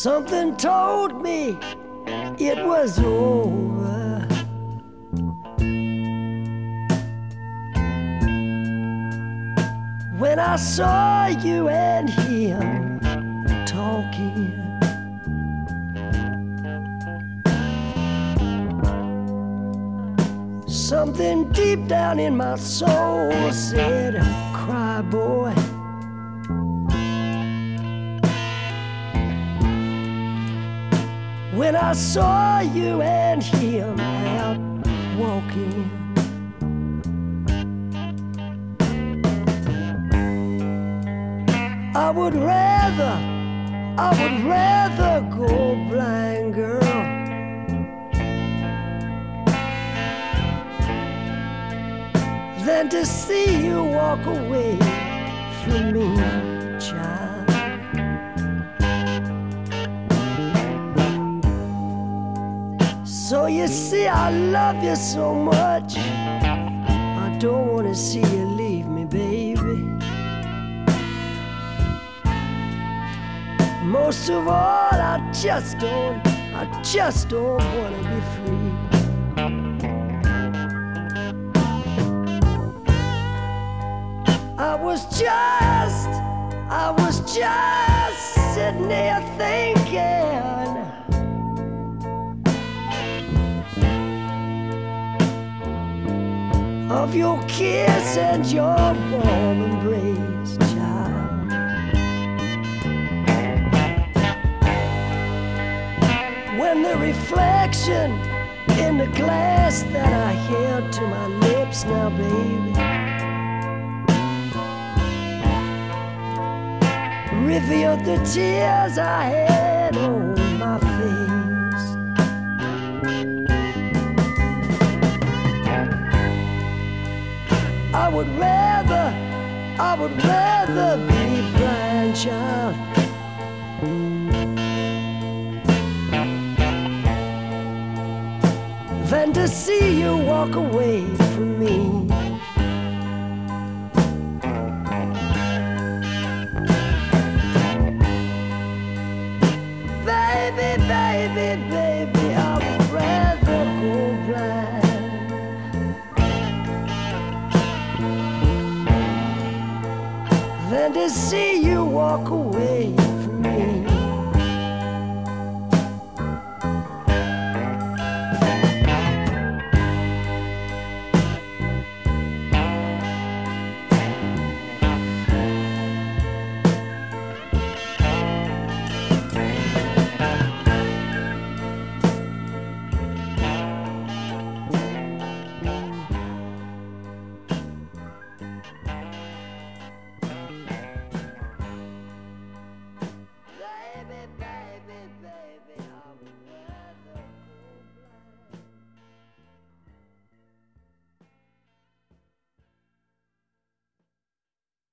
Something told me it was over. When I saw you and him talking. Something deep down in my soul said, Cry, boy. When I saw you and him out walking. I would rather, I would rather go blind, girl. Than to see you walk away from me, child. So you see, I love you so much. I don't wanna see you leave me, baby. Most of all, I just don't, I just don't wanna be free. I was just, I was just sitting there thinking. Of your kiss and your warm embrace, child. When the reflection in the glass that I held to my lips now, baby. revealed the tears I had on I would rather, I would rather be blind, child. Than to see you walk away from me. to see you walk away.